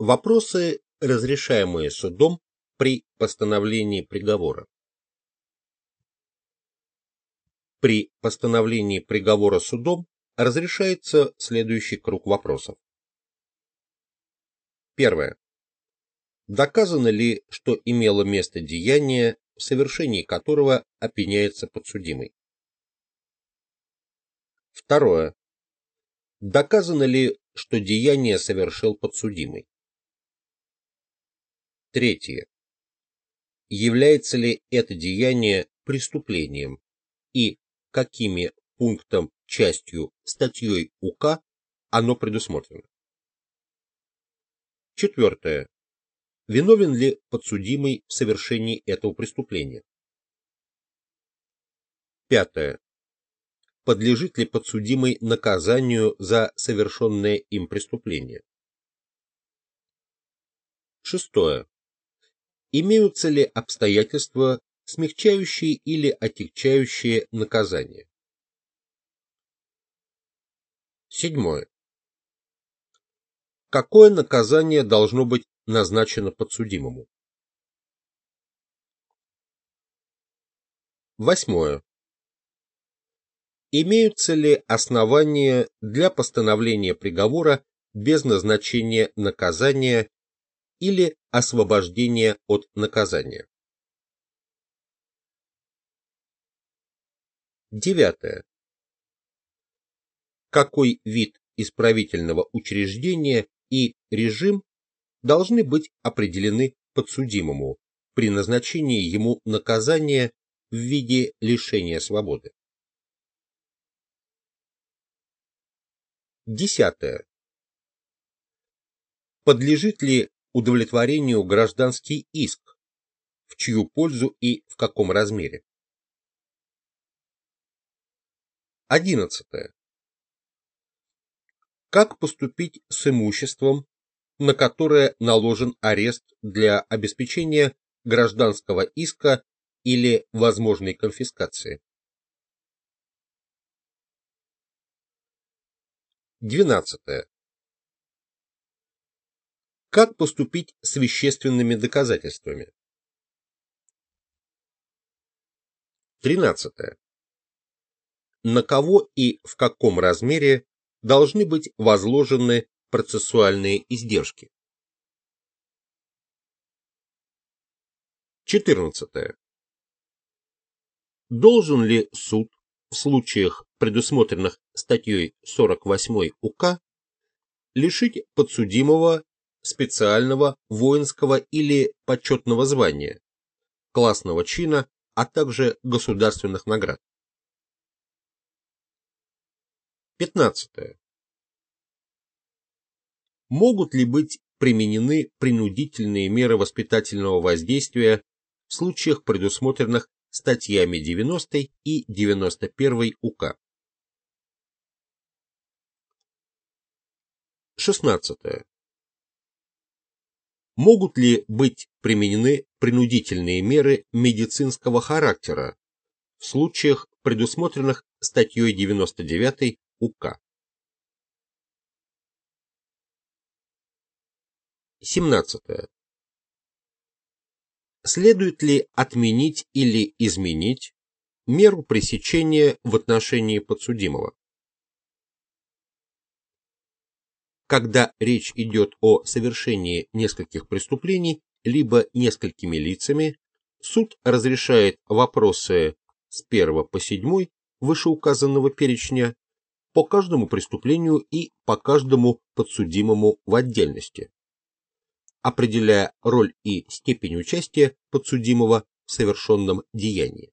Вопросы, разрешаемые судом при постановлении приговора. При постановлении приговора судом разрешается следующий круг вопросов. Первое. Доказано ли, что имело место деяние, в совершении которого опеняется подсудимый? Второе. Доказано ли, что деяние совершил подсудимый? Третье. Является ли это деяние преступлением и какими пунктом, частью, статьей УК оно предусмотрено? Четвертое. Виновен ли подсудимый в совершении этого преступления? Пятое. Подлежит ли подсудимый наказанию за совершенное им преступление? Шестое имеются ли обстоятельства, смягчающие или отягчающие наказание. Седьмое. Какое наказание должно быть назначено подсудимому? Восьмое. Имеются ли основания для постановления приговора без назначения наказания или освобождение от наказания. Девятое. Какой вид исправительного учреждения и режим должны быть определены подсудимому при назначении ему наказания в виде лишения свободы. Десятое. Подлежит ли удовлетворению гражданский иск, в чью пользу и в каком размере. 11. Как поступить с имуществом, на которое наложен арест для обеспечения гражданского иска или возможной конфискации? 12 как поступить с вещественными доказательствами. 13. На кого и в каком размере должны быть возложены процессуальные издержки. 14. Должен ли суд в случаях, предусмотренных статьей 48 УК, лишить подсудимого специального, воинского или почетного звания, классного чина, а также государственных наград. 15. Могут ли быть применены принудительные меры воспитательного воздействия в случаях, предусмотренных статьями 90 и 91 УК? 16 могут ли быть применены принудительные меры медицинского характера в случаях, предусмотренных статьей 99 УК. 17. Следует ли отменить или изменить меру пресечения в отношении подсудимого? Когда речь идет о совершении нескольких преступлений либо несколькими лицами, суд разрешает вопросы с 1 по 7 вышеуказанного перечня по каждому преступлению и по каждому подсудимому в отдельности, определяя роль и степень участия подсудимого в совершенном деянии.